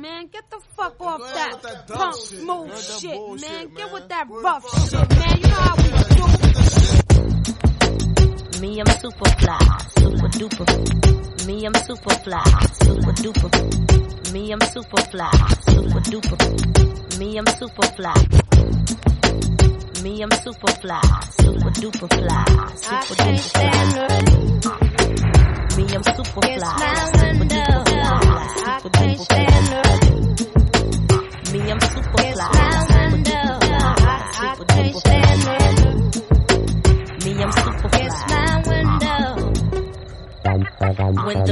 man. Get the fuck off that, that punk shit, move. That shit, bullshit, man. Get with that Word rough fuck shit, man. You know how we do. Me, I'm super fly, super duper. Me, I'm super fly, super duper. Me, I'm super fly, super duper. Me, I'm super fly. Me, I'm super fly, super duper fly, super duper fly.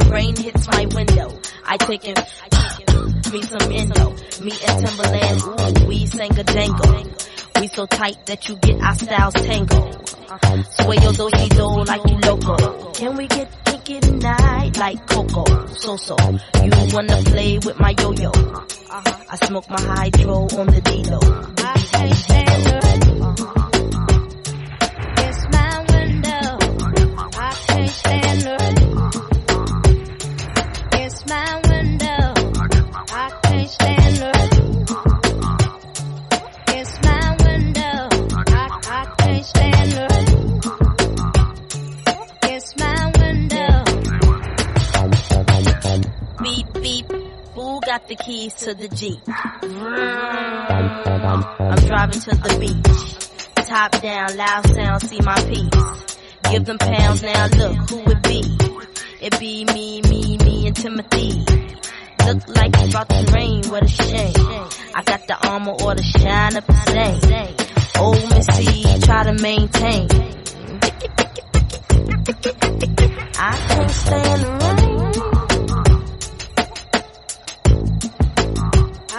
When the rain hits my window, I take it, me some endo. Me and Timbaland, we sang a dangle. We so tight that you get our styles tangled. Sway your do do like you loco. Can we get kinky tonight like Coco? So so, you wanna play with my yo yo? I smoke my hydro on the D-Lo. Got the keys to the Jeep? I'm driving to the beach. Top down, loud sound, see my piece. Give them pounds now, look who it be. It be me, me, me and Timothy. Look like it's about to rain, what a shame. I got the armor or the shine up the same. Old Missy, try to maintain. I can't stand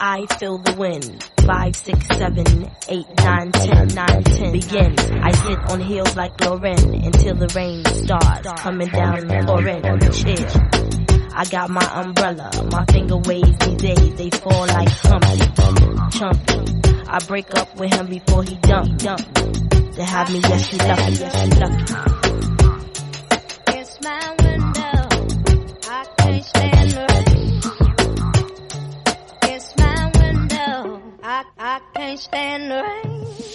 I feel the wind. Five, six, seven, eight, nine, ten, nine, ten. Begin. I sit on heels like Lauryn until the rain starts coming down the pouring. Chill. I got my umbrella. My finger waves these days. They fall like Humpty. Chumpy. I break up with him before he dump. Dump. To have me, yes, you lucky. Yes, you lucky. Can't stand the rain.